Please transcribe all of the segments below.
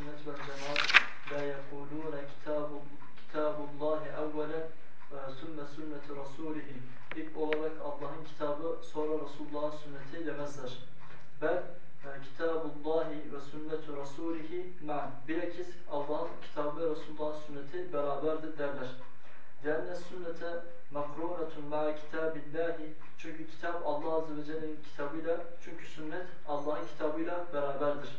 cemaati ehli sünnet vel cemaat la yekulune kitabu kitabullahi evvelen ve sümme sünneti rasulihi ilk olarak Allah'ın kitabı sonra Resulullah'ın sünneti demezler. Bel kitabullahi ve sünnetu rasulihi ma bilakis Allah'ın kitabı ve Resulullah'ın sünneti beraberdir derler. Lenne sünnete makrunetun ma kitabillahi çünkü kitap Allah Azze ve Celle'nin kitabıyla çünkü sünnet Allah'ın kitabıyla beraberdir.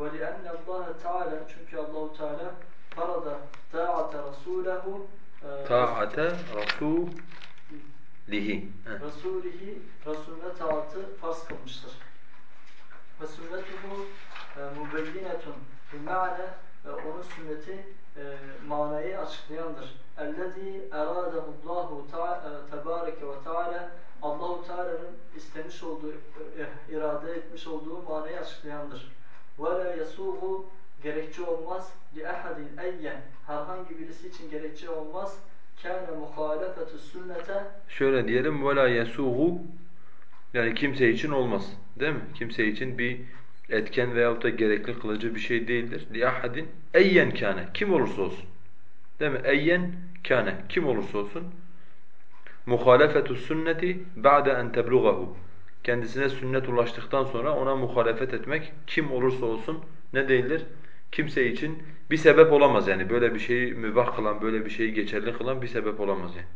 Ve li'enne Allah Teala çünkü Allahu Teala farada ta'ate rasulehu e, ta'ate rasulihi Rasulihi Resulüne taatı farz kılmıştır. Ve sünnetuhu e, mübeyyinetun bir mane ve onun sünneti e, manayı açıklayandır. Ellezî erâdehullahu e, tebâreke ve teâlâ Allahu Teala'nın istemiş olduğu, e, irade etmiş olduğu manayı açıklayandır. Ve la yasuğu gerekçe olmaz li ahadin eyyen herhangi birisi için gerekçe olmaz kâne muhalefetü sünnete şöyle diyelim ve la yasuğu yani kimse için olmaz değil mi? Kimse için bir etken veyahut da gerekli kılıcı bir şey değildir. Li ahadin eyyen kâne kim olursa olsun. Değil mi? Eyyen kâne kim olursa olsun muhalefetu sünneti ba'de en tebluğahu. Kendisine sünnet ulaştıktan sonra ona muhalefet etmek kim olursa olsun ne değildir? Kimse için bir sebep olamaz yani böyle bir şeyi mübah kılan, böyle bir şeyi geçerli kılan bir sebep olamaz yani.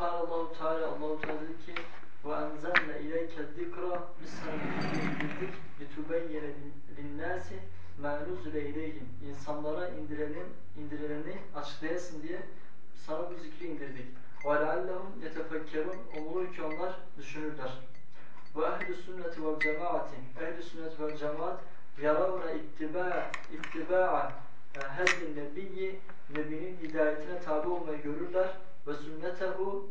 قال الله Teala Allahu Teala dedi ki ve enzelne ileyke zikra biz sana indirdik litubeyyene linnâsi mâ nuzule ileyhim insanlara indirilenin indirileni açıklayasın diye sana bu zikri indirdik. وَلَعَلَّهُمْ يَتَفَكَّرُونَ Umulur ki onlar düşünürler. Ve ehl-i sünneti vel cemaati ehl-i sünnet vel cemaat yaravne ittiba ittiba'a hedin nebiyyi nebinin hidayetine tabi olmayı görürler ve sünnetehu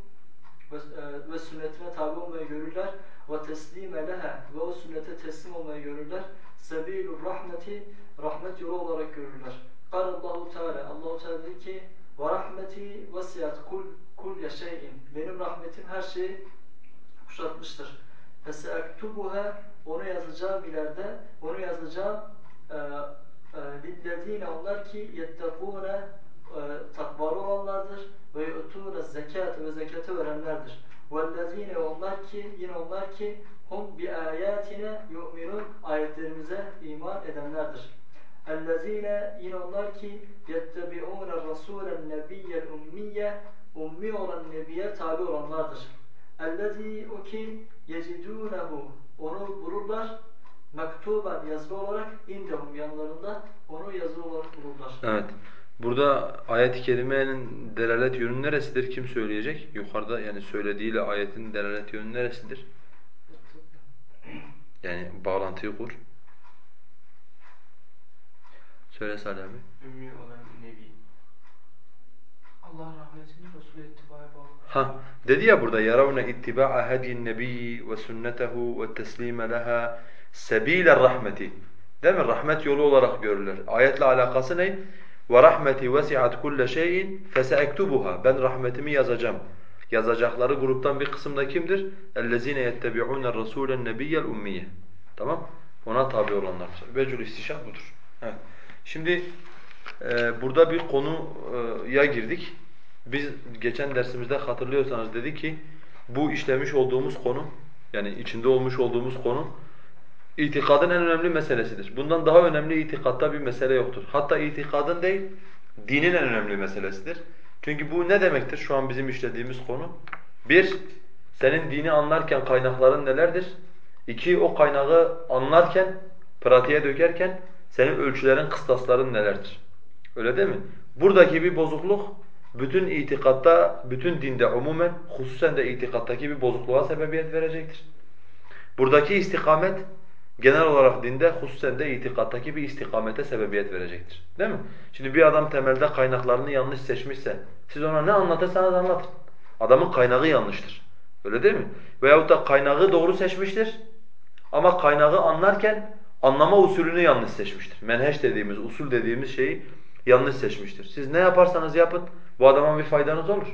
ve, e, ve sünnetine tabi olmayı görürler ve teslime leha ve o sünnete teslim olmayı görürler. Sebilur rahmeti rahmet yolu olarak görürler. Allahu Teala Allahu Teala dedi ki ve rahmeti vesiyat kul kulle şeyin. Benim rahmetim her şeyi kuşatmıştır. Feseektubuha onu yazacağım ileride. Onu yazacağım e, e, onlar ki yettekûne takvalı olanlardır ve yu'tûne zekâte ve zekatı verenlerdir. Vellezine onlar ki yine onlar ki hum bi ayatine yu'minun ayetlerimize iman edenlerdir. Ellezine yine onlar ki yettebi'ûne rasûlen nebiyyel ummiyye ummi olan nebiye tabi olanlardır. Ellezî o ki yecidûnehu onu bulurlar mektuben yazılı olarak indehum yanlarında onu yazılı olarak bulurlar. Evet. Burada ayet-i kerimenin delalet yönü neresidir? Kim söyleyecek? Yukarıda yani söylediğiyle ayetin delalet yönü neresidir? Yani bağlantıyı kur. Söyle Salih abi. Ümmi olan nebi. Allah rahmetini Resul ittibaya bağlı. Ha dedi ya burada yaravne ittiba'a hadiyin nebiyyi ve sünnetehu ve teslime leha sebiler rahmeti. Değil mi? Rahmet yolu olarak görülür. Ayetle alakası ne? ve rahmeti vesiat kulle şeyin fesektubuha ben rahmetimi yazacağım. Yazacakları gruptan bir kısım da kimdir? Ellezine yettebi'un er-rasulen nebiyyel ummiye. Tamam? Ona tabi olanlar. Vecül istişah budur. Evet. Şimdi e, burada bir konuya girdik. Biz geçen dersimizde hatırlıyorsanız dedi ki bu işlemiş olduğumuz konu yani içinde olmuş olduğumuz konu itikadın en önemli meselesidir. Bundan daha önemli itikatta bir mesele yoktur. Hatta itikadın değil, dinin en önemli meselesidir. Çünkü bu ne demektir şu an bizim işlediğimiz konu? Bir, senin dini anlarken kaynakların nelerdir? İki, o kaynağı anlarken, pratiğe dökerken senin ölçülerin, kıstasların nelerdir? Öyle değil mi? Buradaki bir bozukluk bütün itikatta, bütün dinde umumen, hususen de itikattaki bir bozukluğa sebebiyet verecektir. Buradaki istikamet genel olarak dinde hususen de itikattaki bir istikamete sebebiyet verecektir. Değil mi? Şimdi bir adam temelde kaynaklarını yanlış seçmişse siz ona ne anlatırsanız anlatın. Adamın kaynağı yanlıştır. Öyle değil mi? Veyahut da kaynağı doğru seçmiştir ama kaynağı anlarken anlama usulünü yanlış seçmiştir. Menheş dediğimiz, usul dediğimiz şeyi yanlış seçmiştir. Siz ne yaparsanız yapın bu adama bir faydanız olur.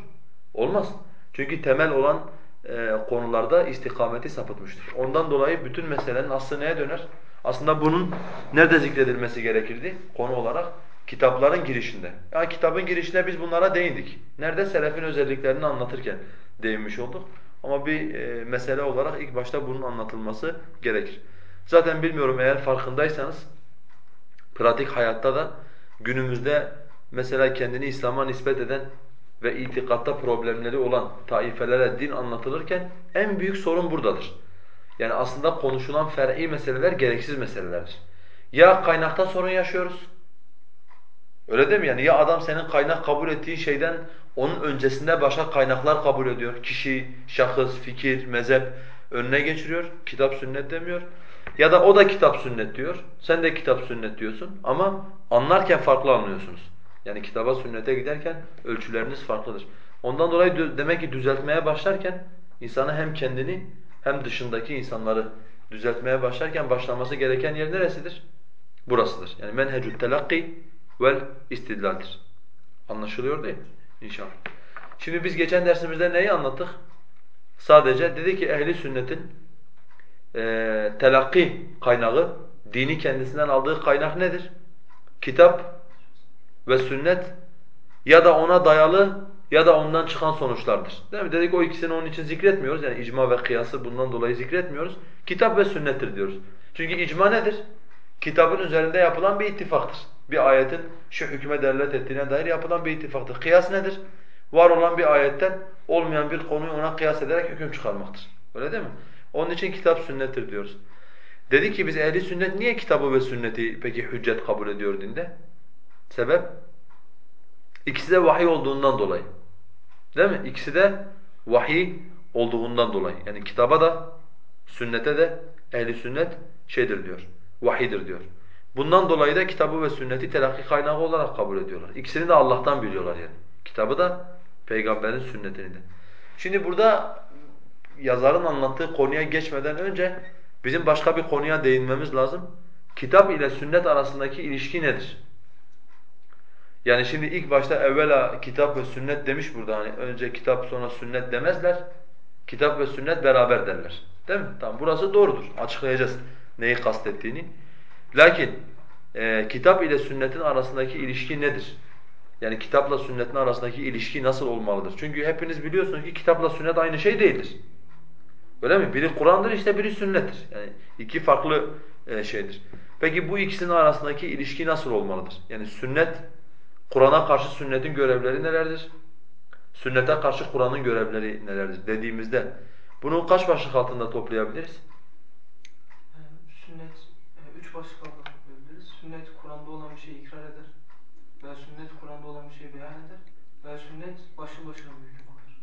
Olmaz. Çünkü temel olan e, konularda istikameti sapıtmıştır. Ondan dolayı bütün meselenin aslı neye döner? Aslında bunun nerede zikredilmesi gerekirdi konu olarak? Kitapların girişinde. Ya kitabın girişinde biz bunlara değindik. Nerede? Selefin özelliklerini anlatırken değinmiş olduk. Ama bir e, mesele olarak ilk başta bunun anlatılması gerekir. Zaten bilmiyorum eğer farkındaysanız pratik hayatta da günümüzde mesela kendini İslam'a nispet eden ve itikatta problemleri olan taifelere din anlatılırken en büyük sorun buradadır. Yani aslında konuşulan fer'i meseleler gereksiz meselelerdir. Ya kaynakta sorun yaşıyoruz. Öyle değil mi? Yani ya adam senin kaynak kabul ettiğin şeyden onun öncesinde başka kaynaklar kabul ediyor. Kişi, şahıs, fikir, mezhep önüne geçiriyor. Kitap sünnet demiyor. Ya da o da kitap sünnet diyor. Sen de kitap sünnet diyorsun ama anlarken farklı anlıyorsunuz. Yani kitaba sünnete giderken ölçüleriniz farklıdır. Ondan dolayı demek ki düzeltmeye başlarken insana hem kendini hem dışındaki insanları düzeltmeye başlarken başlaması gereken yer neresidir? Burasıdır. Yani menhecü telakki vel istidlaldir. Anlaşılıyor değil mi? İnşallah. Şimdi biz geçen dersimizde neyi anlattık? Sadece dedi ki ehli sünnetin e, telakki kaynağı, dini kendisinden aldığı kaynak nedir? Kitap ve sünnet ya da ona dayalı ya da ondan çıkan sonuçlardır. Değil mi? Dedik o ikisini onun için zikretmiyoruz. Yani icma ve kıyası bundan dolayı zikretmiyoruz. Kitap ve sünnettir diyoruz. Çünkü icma nedir? Kitabın üzerinde yapılan bir ittifaktır. Bir ayetin şu hükme delalet ettiğine dair yapılan bir ittifaktır. Kıyas nedir? Var olan bir ayetten olmayan bir konuyu ona kıyas ederek hüküm çıkarmaktır. Öyle değil mi? Onun için kitap sünnettir diyoruz. Dedi ki biz ehli sünnet niye kitabı ve sünneti peki hüccet kabul ediyor dinde? Sebep? İkisi de vahiy olduğundan dolayı. Değil mi? İkisi de vahiy olduğundan dolayı. Yani kitaba da sünnete de ehli sünnet şeydir diyor. Vahidir diyor. Bundan dolayı da kitabı ve sünneti telakki kaynağı olarak kabul ediyorlar. İkisini de Allah'tan biliyorlar yani. Kitabı da peygamberin sünnetini de. Şimdi burada yazarın anlattığı konuya geçmeden önce bizim başka bir konuya değinmemiz lazım. Kitap ile sünnet arasındaki ilişki nedir? Yani şimdi ilk başta evvela kitap ve sünnet demiş burada hani önce kitap sonra sünnet demezler. Kitap ve sünnet beraber derler. Değil mi? Tamam burası doğrudur. Açıklayacağız neyi kastettiğini. Lakin e, kitap ile sünnetin arasındaki ilişki nedir? Yani kitapla sünnetin arasındaki ilişki nasıl olmalıdır? Çünkü hepiniz biliyorsunuz ki kitapla sünnet aynı şey değildir. Öyle mi? Biri Kur'an'dır işte biri sünnettir. Yani iki farklı e, şeydir. Peki bu ikisinin arasındaki ilişki nasıl olmalıdır? Yani sünnet Kur'an'a karşı sünnetin görevleri nelerdir? Sünnete karşı Kur'an'ın görevleri nelerdir dediğimizde bunu kaç başlık altında toplayabiliriz? Sünnet e, üç başlık altında toplayabiliriz. Sünnet Kur'an'da olan bir şeyi ikrar eder. Veya sünnet Kur'an'da olan bir şeyi beyan eder. Veya sünnet başlı başına bir hüküm koyar.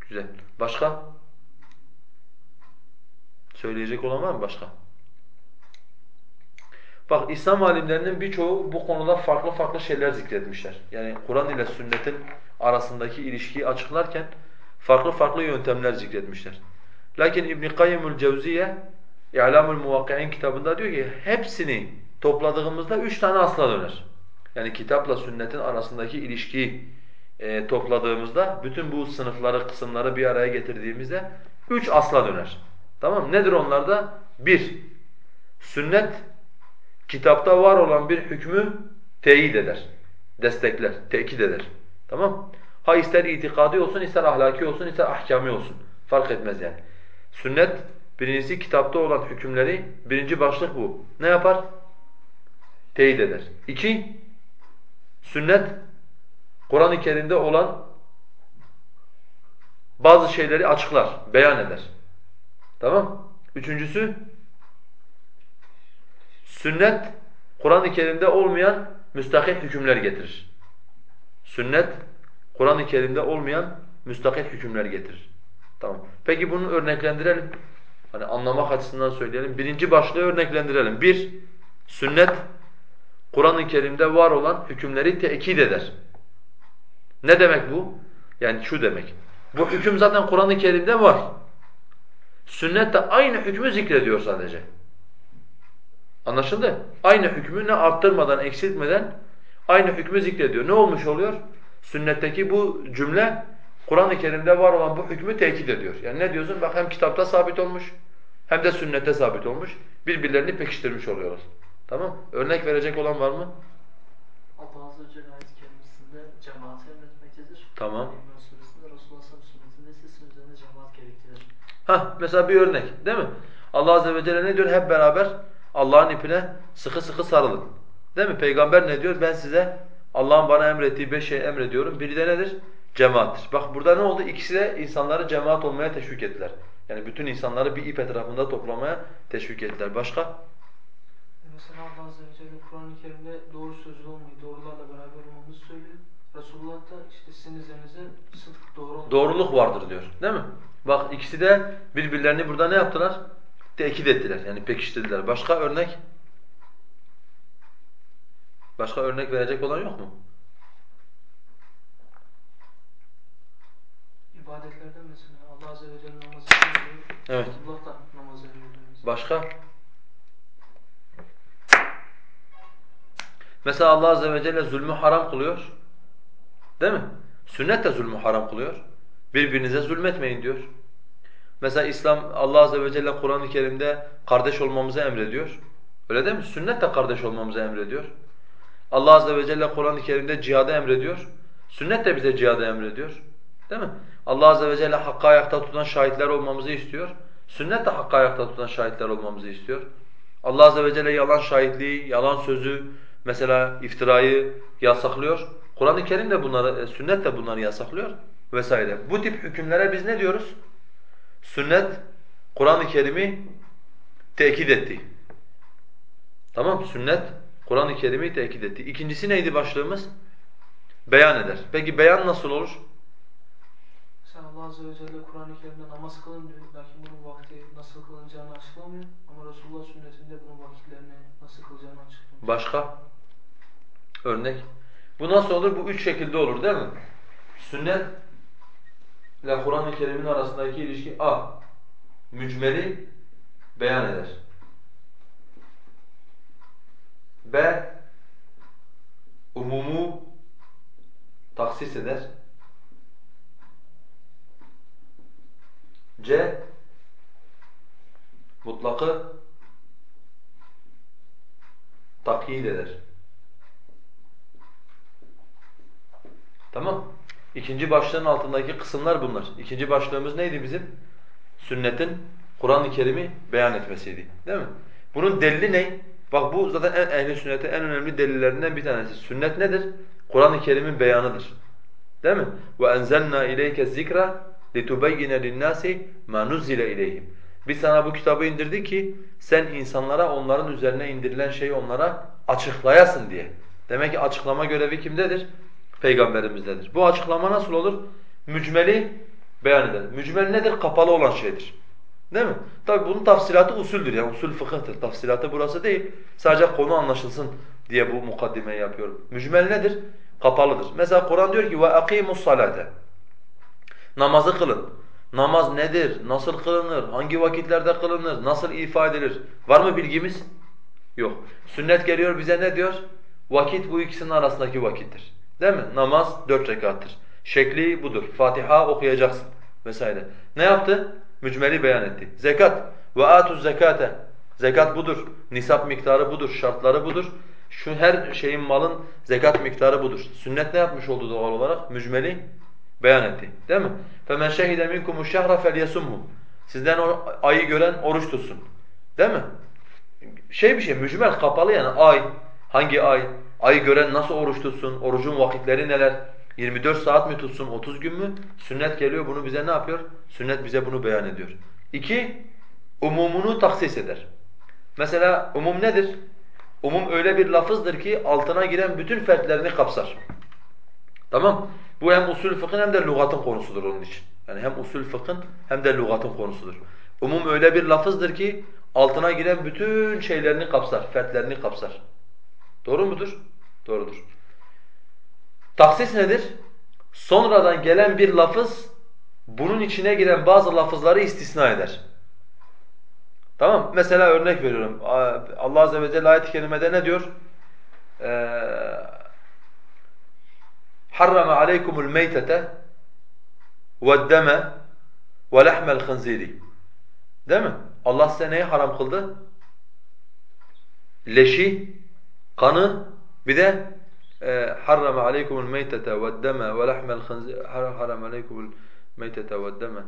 Güzel. Başka? Söyleyecek olan var mı başka? Bak İslam alimlerinin birçoğu bu konuda farklı farklı şeyler zikretmişler. Yani Kur'an ile sünnetin arasındaki ilişkiyi açıklarken farklı farklı yöntemler zikretmişler. Lakin İbn Kayyimul Cevziye İ'lamul Muvakki'in kitabında diyor ki hepsini topladığımızda üç tane asla döner. Yani kitapla sünnetin arasındaki ilişkiyi e, topladığımızda bütün bu sınıfları, kısımları bir araya getirdiğimizde üç asla döner. Tamam Nedir onlar da? Bir, sünnet kitapta var olan bir hükmü teyit eder, destekler, tekit eder. Tamam? Ha ister itikadi olsun, ister ahlaki olsun, ister ahkami olsun. Fark etmez yani. Sünnet birincisi kitapta olan hükümleri birinci başlık bu. Ne yapar? Teyit eder. İki, sünnet Kur'an-ı Kerim'de olan bazı şeyleri açıklar, beyan eder. Tamam? Üçüncüsü Sünnet Kur'an-ı Kerim'de olmayan müstakil hükümler getirir. Sünnet Kur'an-ı Kerim'de olmayan müstakil hükümler getirir. Tamam. Peki bunu örneklendirelim. Hani anlamak açısından söyleyelim. Birinci başlığı örneklendirelim. Bir, sünnet Kur'an-ı Kerim'de var olan hükümleri tekit eder. Ne demek bu? Yani şu demek. Bu hüküm zaten Kur'an-ı Kerim'de var. Sünnet de aynı hükmü zikrediyor sadece. Anlaşıldı? Aynı hükmü ne arttırmadan, eksiltmeden aynı hükmü zikrediyor. Ne olmuş oluyor? Sünnetteki bu cümle Kur'an-ı Kerim'de var olan bu hükmü tekit ediyor. Yani ne diyorsun? Bak hem kitapta sabit olmuş, hem de sünnete sabit olmuş. Birbirlerini pekiştirmiş oluyorlar. Tamam? Örnek verecek olan var mı? Allah Azze ve Celle ayet-i kerimesinde cemaati emretmektedir. Tamam. İmran suresinde Resulullah sallallahu aleyhi ve sellem'in sünnetinde sizin üzerine cemaat gerektirir. Hah, mesela bir örnek değil mi? Allah Azze ve Celle ne diyor? Hep beraber Allah'ın ipine sıkı sıkı sarılın. Değil mi? Peygamber ne diyor? Ben size Allah'ın bana emrettiği beş şey emrediyorum. Biri de nedir? Cemaattir. Bak burada ne oldu? İkisi de insanları cemaat olmaya teşvik ettiler. Yani bütün insanları bir ip etrafında toplamaya teşvik ettiler. Başka? Mesela Allah Azze ve Celle Kur'an-ı Kerim'de doğru sözlü olmayı, doğrularla beraber olmamızı söylüyor. Resulullah da işte sizin üzerinize sıdk doğru. Doğruluk vardır diyor. Değil mi? Bak ikisi de birbirlerini burada ne yaptılar? Tekit ettiler. Yani pekiştirdiler. Başka örnek? Başka örnek verecek olan yok mu? İbadetlerde mesela Allah Azze ve Celle namazı emrediyor. Evet. Resulullah da namazı emrediyor. Başka? Mesela Allah Azze ve Celle zulmü haram kılıyor. Değil mi? Sünnet de zulmü haram kılıyor. Birbirinize zulmetmeyin diyor. Mesela İslam Allah Azze ve Celle Kur'an-ı Kerim'de kardeş olmamızı emrediyor. Öyle değil mi? Sünnet de kardeş olmamızı emrediyor. Allah Azze ve Celle Kur'an-ı Kerim'de cihadı emrediyor. Sünnet de bize cihadı emrediyor. Değil mi? Allah Azze ve Celle hakkı ayakta tutan şahitler olmamızı istiyor. Sünnet de hakkı ayakta tutan şahitler olmamızı istiyor. Allah Azze ve Celle yalan şahitliği, yalan sözü, mesela iftirayı yasaklıyor. Kur'an-ı Kerim de bunları, e, sünnet de bunları yasaklıyor vesaire. Bu tip hükümlere biz ne diyoruz? Sünnet, Kur'an-ı Kerim'i tekit etti. Tamam Sünnet, Kur'an-ı Kerim'i tekit etti. İkincisi neydi başlığımız? Beyan eder. Peki beyan nasıl olur? Mesela Allah Azze ve Celle Kur'an-ı Kerim'de namaz kılın diyor. Lakin bunun vakti nasıl kılınacağını açıklamıyor. Ama Resulullah sünnetinde bunun vakitlerini nasıl kılacağını açıklıyor. Başka? Örnek. Bu nasıl olur? Bu üç şekilde olur değil mi? Sünnet ile Kur'an-ı Kerim'in arasındaki ilişki A. Mücmeli beyan eder. B. Umumu taksis eder. C. Mutlakı takyid eder. Tamam. İkinci başlığın altındaki kısımlar bunlar. İkinci başlığımız neydi bizim? Sünnetin Kur'an-ı Kerim'i beyan etmesiydi. Değil mi? Bunun delili ne? Bak bu zaten en ehli sünnete en önemli delillerinden bir tanesi. Sünnet nedir? Kur'an-ı Kerim'in beyanıdır. Değil mi? Ve enzelna ileyke zikra litubeyyine linnâsi ma nuzzile ileyhim. Biz sana bu kitabı indirdik ki sen insanlara onların üzerine indirilen şeyi onlara açıklayasın diye. Demek ki açıklama görevi kimdedir? Peygamberimizdedir. Bu açıklama nasıl olur? Mücmeli beyan eder. Mücmel nedir? Kapalı olan şeydir. Değil mi? Tabi bunun tafsilatı usuldür yani usul fıkıhtır. Tafsilatı burası değil. Sadece konu anlaşılsın diye bu mukaddimeyi yapıyorum. Mücmel nedir? Kapalıdır. Mesela Kur'an diyor ki akimus salate. Namazı kılın. Namaz nedir? Nasıl kılınır? Hangi vakitlerde kılınır? Nasıl ifade edilir? Var mı bilgimiz? Yok. Sünnet geliyor bize ne diyor? Vakit bu ikisinin arasındaki vakittir. Değil mi? Namaz dört rekattır. Şekli budur. Fatiha okuyacaksın vesaire. Ne yaptı? Mücmeli beyan etti. Zekat. Ve atuz zekate. Zekat budur. Nisap miktarı budur. Şartları budur. Şu her şeyin malın zekat miktarı budur. Sünnet ne yapmış oldu doğal olarak? Mücmeli beyan etti. Değil mi? فَمَنْ شَهِدَ مِنْكُمُ الشَّهْرَ فَلْيَسُمْهُ Sizden o ayı gören oruç tutsun. Değil mi? Şey bir şey, mücmel kapalı yani ay. Hangi ay? Ayı gören nasıl oruç tutsun? Orucun vakitleri neler? 24 saat mi tutsun, 30 gün mü? Sünnet geliyor bunu bize ne yapıyor? Sünnet bize bunu beyan ediyor. İki, umumunu taksis eder. Mesela umum nedir? Umum öyle bir lafızdır ki altına giren bütün fertlerini kapsar. Tamam? Bu hem usul fıkhın hem de lügatın konusudur onun için. Yani hem usul fıkhın hem de lügatın konusudur. Umum öyle bir lafızdır ki altına giren bütün şeylerini kapsar, fertlerini kapsar. Doğru mudur? Doğrudur. Taksis nedir? Sonradan gelen bir lafız bunun içine giren bazı lafızları istisna eder. Tamam Mesela örnek veriyorum. Allah Azze ve Celle ayet-i kerimede ne diyor? حَرَّمَ عَلَيْكُمُ الْمَيْتَةَ وَالدَّمَ وَلَحْمَ الْخِنْزِيرِ Değil mi? Allah size neyi haram kıldı? Leşi, kanı, bir de harrama aleykumul meytete ve'd-deme ve lahmel khinzir harrama aleykumul meytete ve'd-deme.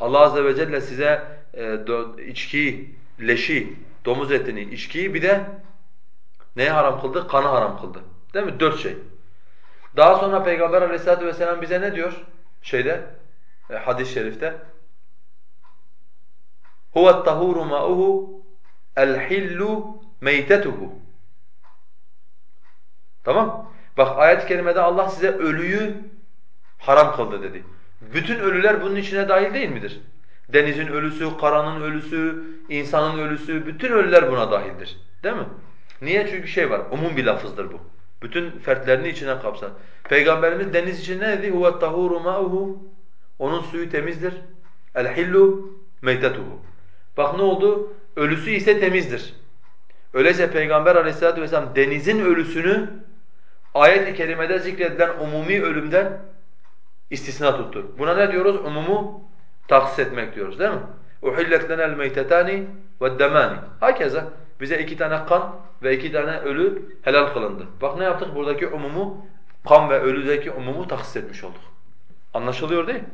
Allah azze ve celle size e, do, içkiyi, leşi, domuz etini, içkiyi bir de neyi haram kıldı? Kanı haram kıldı. Değil mi? Dört şey. Daha sonra Peygamber aleyhissalatu vesselam bize ne diyor? Şeyde, e, hadis-i şerifte. هُوَ الطَّهُورُ مَاءُهُ الْحِلُّ مَيْتَتُهُ Tamam. Bak ayet-i kerimede Allah size ölüyü haram kıldı dedi. Bütün ölüler bunun içine dahil değil midir? Denizin ölüsü, karanın ölüsü, insanın ölüsü, bütün ölüler buna dahildir. Değil mi? Niye? Çünkü şey var, umum bir lafızdır bu. Bütün fertlerini içine kapsar. Peygamberimiz deniz için ne dedi? هُوَ الطَّهُورُ مَاءُهُ Onun suyu temizdir. الْحِلُّ مَيْتَتُهُ Bak ne oldu? Ölüsü ise temizdir. Öyleyse Peygamber aleyhissalatu vesselam denizin ölüsünü ayet-i kerimede zikredilen umumi ölümden istisna tuttu. Buna ne diyoruz? Umumu tahsis etmek diyoruz değil mi? اُحِلَّتْ لَنَا الْمَيْتَتَانِ وَالدَّمَانِ Hakeza bize iki tane kan ve iki tane ölü helal kılındı. Bak ne yaptık? Buradaki umumu, kan ve ölüdeki umumu tahsis etmiş olduk. Anlaşılıyor değil mi?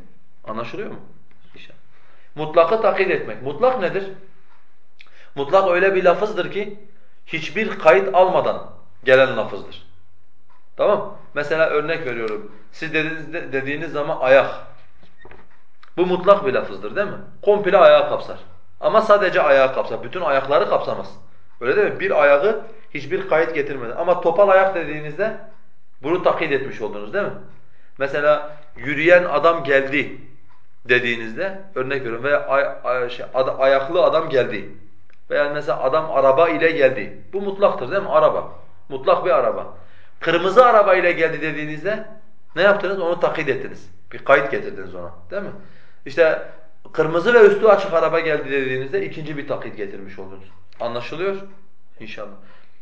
Anlaşılıyor mu? İnşallah. Mutlakı takid etmek. Mutlak nedir? Mutlak öyle bir lafızdır ki hiçbir kayıt almadan gelen lafızdır. Tamam? Mesela örnek veriyorum. Siz dediğiniz, dediğiniz zaman ayak. Bu mutlak bir lafızdır değil mi? Komple ayağı kapsar. Ama sadece ayağı kapsar. Bütün ayakları kapsamaz. Öyle değil mi? Bir ayağı hiçbir kayıt getirmeden. Ama topal ayak dediğinizde bunu takid etmiş oldunuz değil mi? Mesela yürüyen adam geldi dediğinizde örnek veriyorum veya ay, ay, şey, ad, ayaklı adam geldi. Veya mesela adam araba ile geldi. Bu mutlaktır değil mi? Araba. Mutlak bir araba Kırmızı araba ile geldi dediğinizde ne yaptınız? Onu takid ettiniz. Bir kayıt getirdiniz ona. Değil mi? İşte kırmızı ve üstü açık araba geldi dediğinizde ikinci bir takid getirmiş oldunuz. Anlaşılıyor? İnşallah.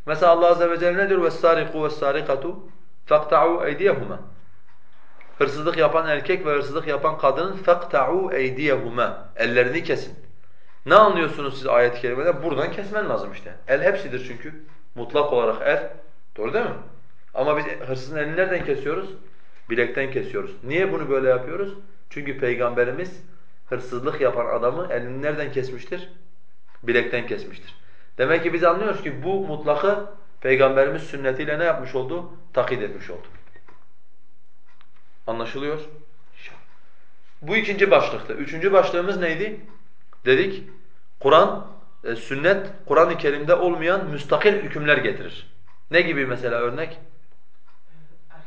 Mesela Allah azze ve celle ne diyor? وَالسَّارِقُ وَالسَّارِقَةُ فَاقْتَعُوا اَيْدِيَهُمَا Hırsızlık yapan erkek ve hırsızlık yapan kadının فَاقْتَعُوا اَيْدِيَهُمَا Ellerini kesin. Ne anlıyorsunuz siz ayet-i kerimede? Buradan kesmen lazım işte. El hepsidir çünkü. Mutlak olarak el. Doğru değil mi? Ama biz hırsızın elini nereden kesiyoruz? Bilekten kesiyoruz. Niye bunu böyle yapıyoruz? Çünkü Peygamberimiz hırsızlık yapan adamı elini nereden kesmiştir? Bilekten kesmiştir. Demek ki biz anlıyoruz ki bu mutlakı Peygamberimiz sünnetiyle ne yapmış oldu? Takid etmiş oldu. Anlaşılıyor? Bu ikinci başlıktı. Üçüncü başlığımız neydi? Dedik, Kur'an, e, sünnet, Kur'an-ı Kerim'de olmayan müstakil hükümler getirir. Ne gibi mesela örnek? Erkeklere altının ve ipeğin haram kılınması.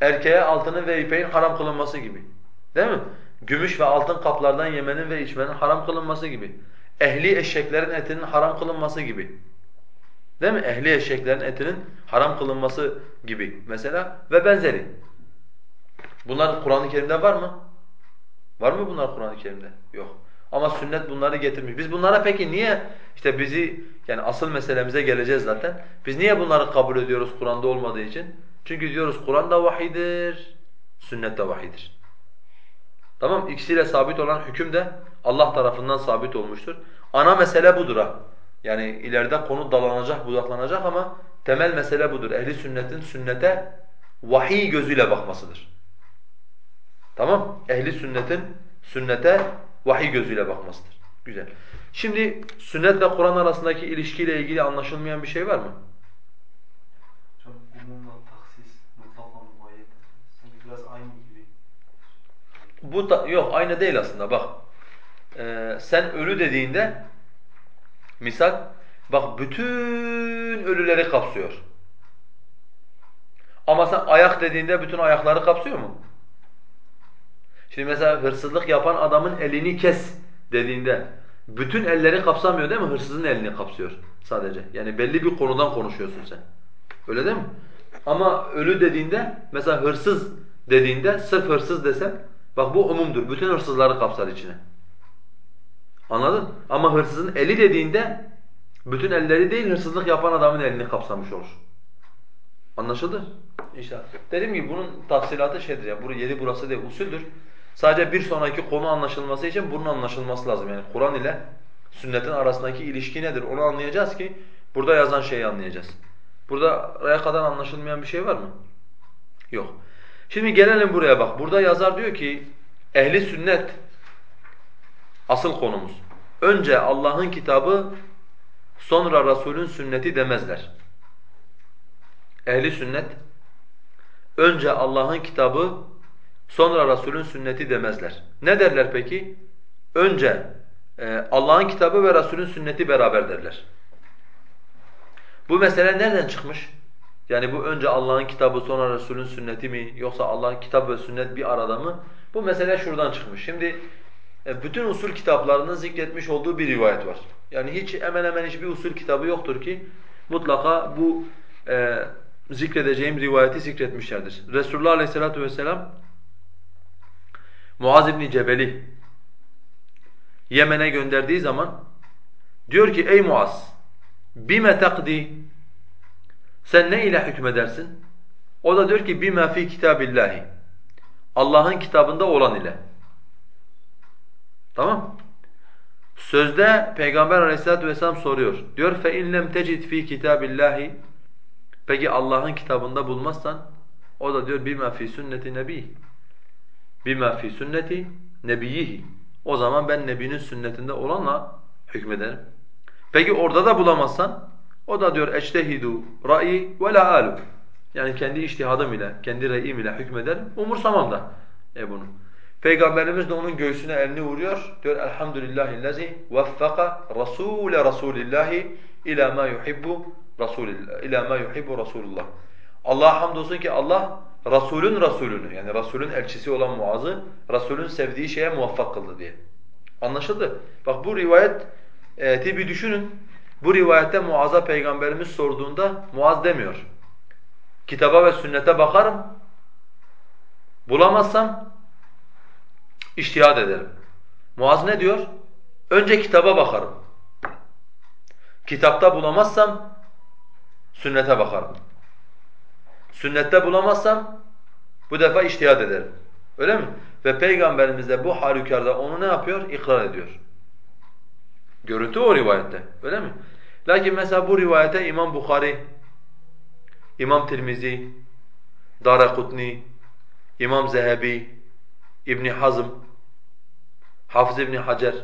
Erkeğe altının ve ipeğin haram kılınması gibi. Değil mi? Gümüş ve altın kaplardan yemenin ve içmenin haram kılınması gibi. Ehli eşeklerin etinin haram kılınması gibi. Değil mi? Ehli eşeklerin etinin haram kılınması gibi mesela ve benzeri. Bunlar Kur'an-ı Kerim'de var mı? Var mı bunlar Kur'an-ı Kerim'de? Yok. Ama sünnet bunları getirmiş. Biz bunlara peki niye işte bizi yani asıl meselemize geleceğiz zaten. Biz niye bunları kabul ediyoruz Kur'an'da olmadığı için? Çünkü diyoruz Kur'an da vahidir, sünnet de vahidir. Tamam İkisiyle sabit olan hüküm de Allah tarafından sabit olmuştur. Ana mesele budur ha. Yani ileride konu dalanacak, budaklanacak ama temel mesele budur. Ehli sünnetin sünnete vahiy gözüyle bakmasıdır. Tamam? Ehli sünnetin sünnete vahiy gözüyle bakmasıdır. Güzel. Şimdi sünnetle Kur'an arasındaki ilişkiyle ilgili anlaşılmayan bir şey var mı? Çok umumla taksis, mutlakla muayyet. Sanki biraz aynı gibi. Bu da, yok aynı değil aslında bak. Ee, sen ölü dediğinde misal bak bütün ölüleri kapsıyor. Ama sen ayak dediğinde bütün ayakları kapsıyor mu? Şimdi mesela hırsızlık yapan adamın elini kes dediğinde bütün elleri kapsamıyor değil mi? Hırsızın elini kapsıyor sadece. Yani belli bir konudan konuşuyorsun sen. Öyle değil mi? Ama ölü dediğinde mesela hırsız dediğinde sırf hırsız desen bak bu umumdur. Bütün hırsızları kapsar içine. Anladın? Ama hırsızın eli dediğinde bütün elleri değil hırsızlık yapan adamın elini kapsamış olur. Anlaşıldı? İnşallah. Dediğim gibi bunun tafsilatı şeydir ya. Yani, yeri burası değil, usuldür. Sadece bir sonraki konu anlaşılması için bunun anlaşılması lazım. Yani Kur'an ile sünnetin arasındaki ilişki nedir onu anlayacağız ki burada yazan şeyi anlayacağız. Burada buraya kadar anlaşılmayan bir şey var mı? Yok. Şimdi gelelim buraya bak. Burada yazar diyor ki ehli sünnet asıl konumuz. Önce Allah'ın kitabı sonra Resul'ün sünneti demezler. Ehli sünnet önce Allah'ın kitabı sonra Resul'ün sünneti demezler. Ne derler peki? Önce e, Allah'ın kitabı ve Resul'ün sünneti beraber derler. Bu mesele nereden çıkmış? Yani bu önce Allah'ın kitabı sonra Resul'ün sünneti mi yoksa Allah'ın kitabı ve sünnet bir arada mı? Bu mesele şuradan çıkmış. Şimdi e, bütün usul kitaplarının zikretmiş olduğu bir rivayet var. Yani hiç hemen hemen hiçbir usul kitabı yoktur ki mutlaka bu e, zikredeceğim rivayeti zikretmişlerdir. Resulullah Aleyhisselatü Vesselam Muaz İbni Cebel'i Yemen'e gönderdiği zaman diyor ki ey Muaz bime takdi sen ne ile hükmedersin? O da diyor ki bima fi kitabillahi Allah'ın kitabında olan ile. Tamam? Sözde Peygamber Aleyhisselatü vesselam soruyor. Diyor fe in lem tecid fi kitabillahi Peki Allah'ın kitabında bulmazsan o da diyor bima fi sünneti nebi. Bima fi sünneti nebiyihi. O zaman ben nebinin sünnetinde olanla hükmederim. Peki orada da bulamazsan o da diyor eçtehidu ra'yi ve la alu. Yani kendi iştihadım ile, kendi reyim ile hükmederim. Umursamam da e bunu. Peygamberimiz de onun göğsüne elini vuruyor. Diyor elhamdülillahillezî veffaka rasûle rasûlillahi ila ma yuhibbu rasulillah ila ma yuhibbu rasulullah. Allah'a hamdolsun ki Allah Rasulün Rasulünü yani Rasulün elçisi olan Muaz'ı Rasulün sevdiği şeye muvaffak kıldı diye. Anlaşıldı? Bak bu rivayet e, bir düşünün. Bu rivayette Muaz'a peygamberimiz sorduğunda Muaz demiyor. Kitaba ve sünnete bakarım. Bulamazsam iştihad ederim. Muaz ne diyor? Önce kitaba bakarım. Kitapta bulamazsam sünnete bakarım. Sünnette bulamazsam bu defa iştihad ederim. Öyle mi? Ve Peygamberimiz de bu halükarda onu ne yapıyor? İkrar ediyor. Görüntü o rivayette. Öyle mi? Lakin mesela bu rivayete İmam Bukhari, İmam Tirmizi, Darakutni, İmam Zehebi, İbn Hazm, Hafız İbn Hacer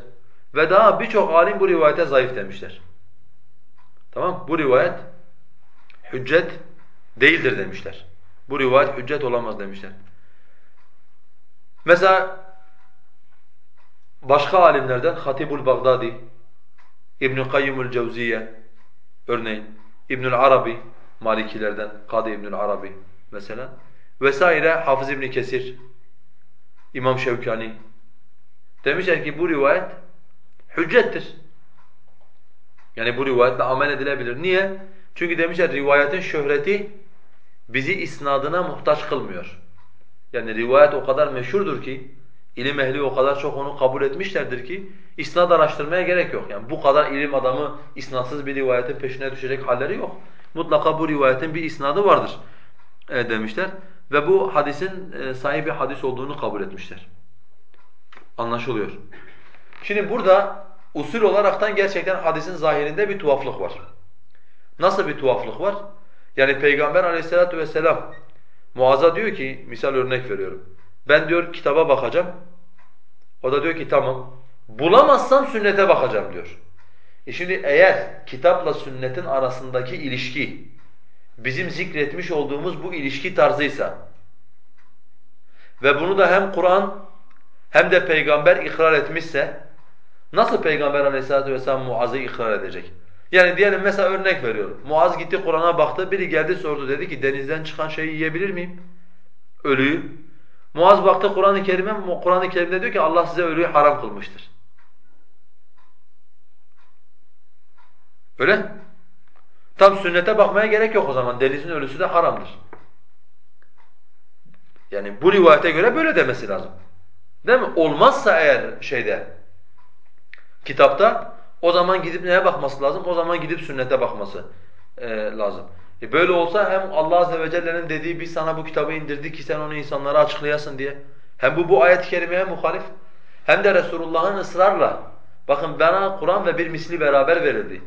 ve daha birçok alim bu rivayete zayıf demişler. Tamam? Bu rivayet hüccet değildir demişler. Bu rivayet hüccet olamaz demişler. Mesela başka alimlerden Hatibul Bagdadi, İbn Kayyimul Cevziye örneğin İbnül Arabi Malikilerden Kadı İbnül Arabi mesela vesaire Hafız İbn Kesir İmam Şevkani demişler ki bu rivayet hüccettir. Yani bu rivayetle amel edilebilir. Niye? Çünkü demişler rivayetin şöhreti bizi isnadına muhtaç kılmıyor. Yani rivayet o kadar meşhurdur ki, ilim ehli o kadar çok onu kabul etmişlerdir ki, isnad araştırmaya gerek yok. Yani bu kadar ilim adamı isnadsız bir rivayetin peşine düşecek halleri yok. Mutlaka bu rivayetin bir isnadı vardır e, demişler. Ve bu hadisin e, sahibi hadis olduğunu kabul etmişler. Anlaşılıyor. Şimdi burada usul olaraktan gerçekten hadisin zahirinde bir tuhaflık var. Nasıl bir tuhaflık var? Yani Peygamber aleyhissalatu vesselam Muaz'a diyor ki, misal örnek veriyorum. Ben diyor kitaba bakacağım. O da diyor ki tamam. Bulamazsam sünnete bakacağım diyor. E şimdi eğer kitapla sünnetin arasındaki ilişki bizim zikretmiş olduğumuz bu ilişki tarzıysa ve bunu da hem Kur'an hem de peygamber ikrar etmişse nasıl peygamber aleyhissalatu vesselam Muaz'ı ikrar edecek? Yani diyelim mesela örnek veriyorum. Muaz gitti Kur'an'a baktı, biri geldi sordu dedi ki denizden çıkan şeyi yiyebilir miyim? Ölüyü. Muaz baktı Kur'an-ı Kerim'e, Kur'an-ı Kerim'de diyor ki Allah size ölüyü haram kılmıştır. Öyle? Tam sünnete bakmaya gerek yok o zaman. Denizin ölüsü de haramdır. Yani bu rivayete göre böyle demesi lazım. Değil mi? Olmazsa eğer şeyde kitapta o zaman gidip neye bakması lazım? O zaman gidip sünnete bakması e, lazım. E böyle olsa hem Allah Azze ve Celle'nin dediği biz sana bu kitabı indirdik ki sen onu insanlara açıklayasın diye. Hem bu bu ayet-i kerimeye muhalif hem de Resulullah'ın ısrarla bakın bana Kur'an ve bir misli beraber verildi.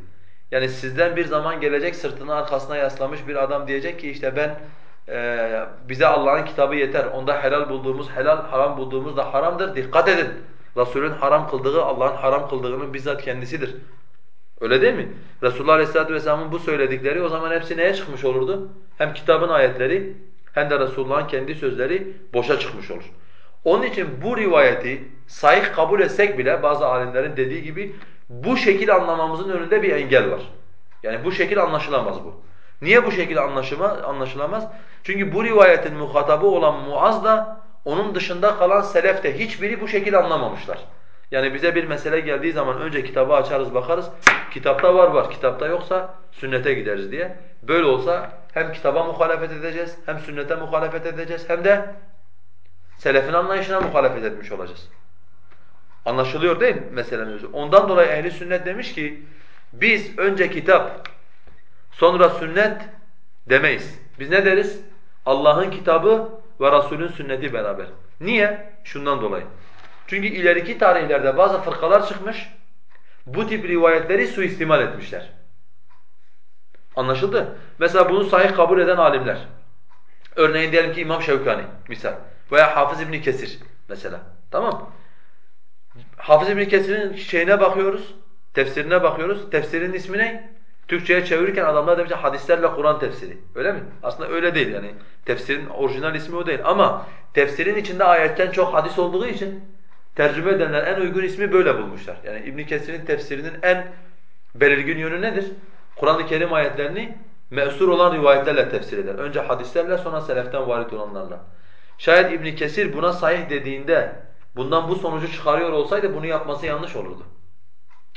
Yani sizden bir zaman gelecek sırtını arkasına yaslamış bir adam diyecek ki işte ben e, bize Allah'ın kitabı yeter. Onda helal bulduğumuz helal, haram bulduğumuz da haramdır. Dikkat edin. Resulün haram kıldığı Allah'ın haram kıldığının bizzat kendisidir. Öyle değil mi? Resulullah Aleyhisselatü Vesselam'ın bu söyledikleri o zaman hepsi neye çıkmış olurdu? Hem kitabın ayetleri hem de Resulullah'ın kendi sözleri boşa çıkmış olur. Onun için bu rivayeti sahih kabul etsek bile bazı alimlerin dediği gibi bu şekil anlamamızın önünde bir engel var. Yani bu şekil anlaşılamaz bu. Niye bu şekilde anlaşılamaz? Çünkü bu rivayetin muhatabı olan Muaz da onun dışında kalan selef de hiçbiri bu şekilde anlamamışlar. Yani bize bir mesele geldiği zaman önce kitabı açarız bakarız. Kitapta var var, kitapta yoksa sünnete gideriz diye. Böyle olsa hem kitaba muhalefet edeceğiz, hem sünnete muhalefet edeceğiz, hem de selefin anlayışına muhalefet etmiş olacağız. Anlaşılıyor değil mi meselenin? Ondan dolayı ehli sünnet demiş ki biz önce kitap sonra sünnet demeyiz. Biz ne deriz? Allah'ın kitabı ve Resulün sünneti beraber. Niye? Şundan dolayı. Çünkü ileriki tarihlerde bazı fırkalar çıkmış, bu tip rivayetleri suistimal etmişler. Anlaşıldı? Mesela bunu sahih kabul eden alimler. Örneğin diyelim ki İmam Şevkani misal veya Hafız İbn Kesir mesela. Tamam? Hafız İbn Kesir'in şeyine bakıyoruz, tefsirine bakıyoruz. Tefsirin ismi ne? Türkçe'ye çevirirken adamlar demişler hadislerle Kur'an tefsiri. Öyle mi? Aslında öyle değil yani. Tefsirin orijinal ismi o değil ama tefsirin içinde ayetten çok hadis olduğu için tercüme edenler en uygun ismi böyle bulmuşlar. Yani İbn Kesir'in tefsirinin en belirgin yönü nedir? Kur'an-ı Kerim ayetlerini me'sur olan rivayetlerle tefsir eder. Önce hadislerle sonra seleften varit olanlarla. Şayet İbn Kesir buna sahih dediğinde bundan bu sonucu çıkarıyor olsaydı bunu yapması yanlış olurdu.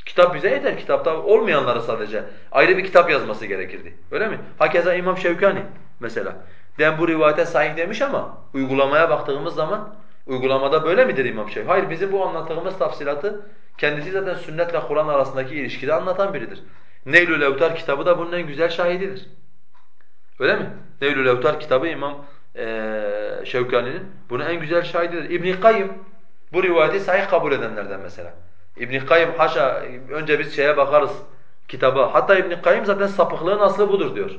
Kitap bize yeter. Kitapta olmayanları sadece ayrı bir kitap yazması gerekirdi. Öyle mi? Hakeza İmam Şevkani mesela. Ben bu rivayete sahih demiş ama uygulamaya baktığımız zaman uygulamada böyle midir İmam Şevkani? Hayır bizim bu anlattığımız tafsilatı kendisi zaten sünnetle Kur'an arasındaki ilişkide anlatan biridir. Neylül Evtar kitabı da bunun en güzel şahididir. Öyle mi? Neylül Evtar kitabı İmam ee, Şevkani'nin bunun en güzel şahididir. İbn Kayyım bu rivayeti sahih kabul edenlerden mesela. İbn Kayyım haşa önce biz şeye bakarız kitaba. Hatta İbn Kayyım zaten sapıklığın aslı budur diyor.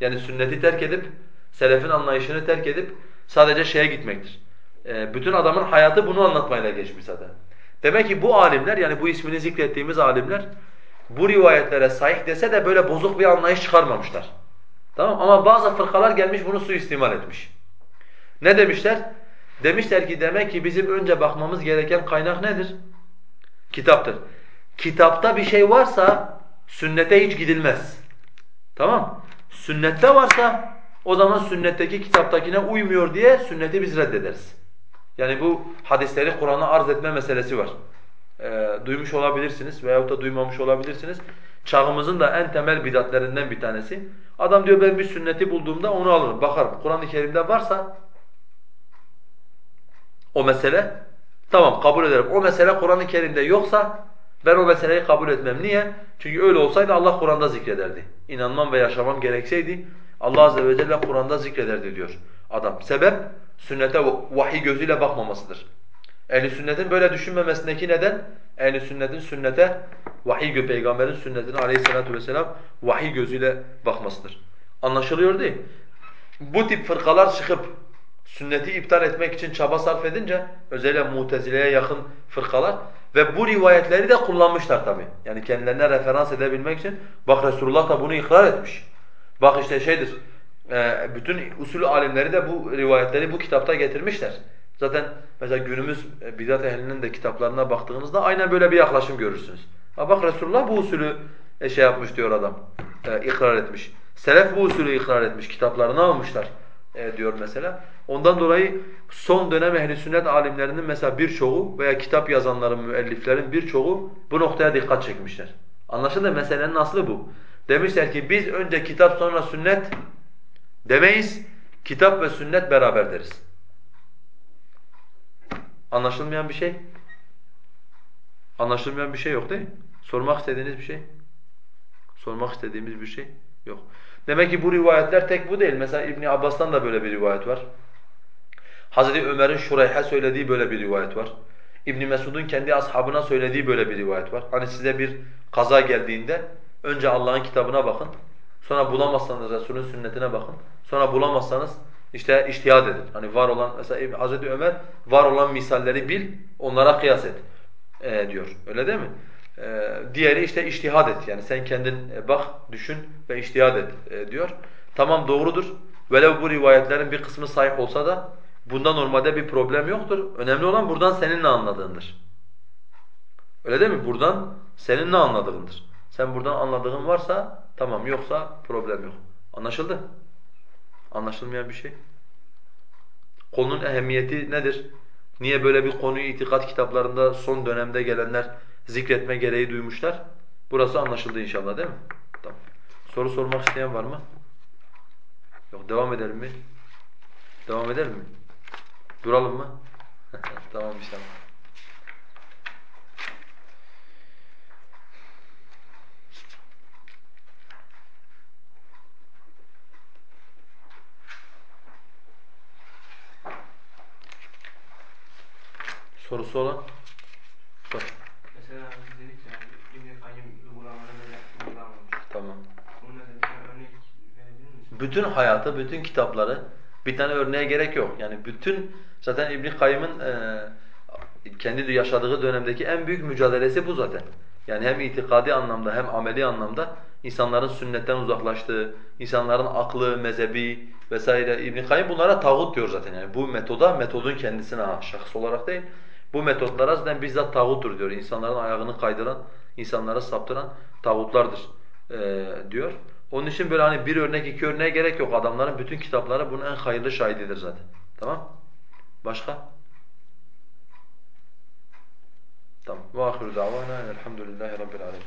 Yani sünneti terk edip selefin anlayışını terk edip sadece şeye gitmektir. E, bütün adamın hayatı bunu anlatmayla geçmiş zaten. Demek ki bu alimler yani bu ismini zikrettiğimiz alimler bu rivayetlere sahih dese de böyle bozuk bir anlayış çıkarmamışlar. Tamam ama bazı fırkalar gelmiş bunu suistimal etmiş. Ne demişler? Demişler ki demek ki bizim önce bakmamız gereken kaynak nedir? Kitaptır. Kitapta bir şey varsa sünnete hiç gidilmez. Tamam? Sünnette varsa o zaman sünnetteki kitaptakine uymuyor diye sünneti biz reddederiz. Yani bu hadisleri Kur'an'a arz etme meselesi var. Ee, duymuş olabilirsiniz veyahut da duymamış olabilirsiniz. Çağımızın da en temel bidatlerinden bir tanesi. Adam diyor ben bir sünneti bulduğumda onu alırım, bakarım. Kur'an-ı Kerim'de varsa o mesele Tamam kabul ederim. O mesele Kur'an-ı Kerim'de yoksa ben o meseleyi kabul etmem. Niye? Çünkü öyle olsaydı Allah Kur'an'da zikrederdi. İnanmam ve yaşamam gerekseydi Allah azze ve celle Kur'an'da zikrederdi diyor adam. Sebep sünnete vahiy gözüyle bakmamasıdır. Ehli sünnetin böyle düşünmemesindeki neden? Ehli sünnetin sünnete vahiy peygamberin sünnetine aleyhissalatu vesselam vahiy gözüyle bakmasıdır. Anlaşılıyor değil? Bu tip fırkalar çıkıp sünneti iptal etmek için çaba sarf edince özellikle Mutezile'ye yakın fırkalar ve bu rivayetleri de kullanmışlar tabi. Yani kendilerine referans edebilmek için bak Resulullah da bunu ikrar etmiş. Bak işte şeydir. E, bütün usul alimleri de bu rivayetleri bu kitapta getirmişler. Zaten mesela günümüz e, bidat ehlinin de kitaplarına baktığınızda aynen böyle bir yaklaşım görürsünüz. Ha bak Resulullah bu usulü e, şey yapmış diyor adam. ikrar etmiş. Selef bu usulü ikrar etmiş. Kitaplarını almışlar diyor mesela. Ondan dolayı son dönem ehli sünnet alimlerinin mesela birçoğu veya kitap yazanların, müelliflerin birçoğu bu noktaya dikkat çekmişler. Anlaşıldı meselenin aslı bu. Demişler ki biz önce kitap sonra sünnet demeyiz, kitap ve sünnet beraber deriz. Anlaşılmayan bir şey? Anlaşılmayan bir şey yok değil mi? Sormak istediğiniz bir şey? Sormak istediğimiz bir şey yok. Demek ki bu rivayetler tek bu değil. Mesela İbn Abbas'tan da böyle bir rivayet var. Hazreti Ömer'in Şureyh'e söylediği böyle bir rivayet var. İbn Mesud'un kendi ashabına söylediği böyle bir rivayet var. Hani size bir kaza geldiğinde önce Allah'ın kitabına bakın. Sonra bulamazsanız Resul'ün sünnetine bakın. Sonra bulamazsanız işte iştihad edin. Hani var olan mesela Hazreti Ömer var olan misalleri bil, onlara kıyas et e, diyor. Öyle değil mi? E, diğeri işte iştihad et. Yani sen kendin e, bak, düşün ve iştihad et e, diyor. Tamam doğrudur. Velev bu rivayetlerin bir kısmı sahih olsa da bunda normalde bir problem yoktur. Önemli olan buradan senin ne anladığındır. Öyle değil mi? Buradan senin ne anladığındır. Sen buradan anladığın varsa tamam yoksa problem yok. Anlaşıldı? Anlaşılmayan bir şey. Konunun ehemmiyeti nedir? Niye böyle bir konuyu itikat kitaplarında son dönemde gelenler zikretme gereği duymuşlar? Burası anlaşıldı inşallah değil mi? Tamam. Soru sormak isteyen var mı? Yok devam edelim mi? Devam edelim mi? Duralım mı? tamam inşallah. Sorusu olan? Sor. Mesela biz dedik ya İbn-i uygulamamış. Tamam. Bir tane örnek verebilir misin? Bütün hayatı, bütün kitapları bir tane örneğe gerek yok. Yani bütün zaten İbn Kayyım'ın e, kendi yaşadığı dönemdeki en büyük mücadelesi bu zaten. Yani hem itikadi anlamda hem ameli anlamda insanların sünnetten uzaklaştığı, insanların aklı, mezhebi vesaire İbn Kayyım bunlara tağut diyor zaten. Yani bu metoda metodun kendisine ha, şahıs olarak değil. Bu metotlara zaten bizzat tağuttur diyor. İnsanların ayağını kaydıran, insanları saptıran tağutlardır e, diyor. Onun için böyle hani bir örnek, iki örneğe gerek yok. Adamların bütün kitapları bunun en hayırlı şahididir zaten. Tamam? Başka? Tamam. Ve ahiru davana elhamdülillahi rabbil alemin.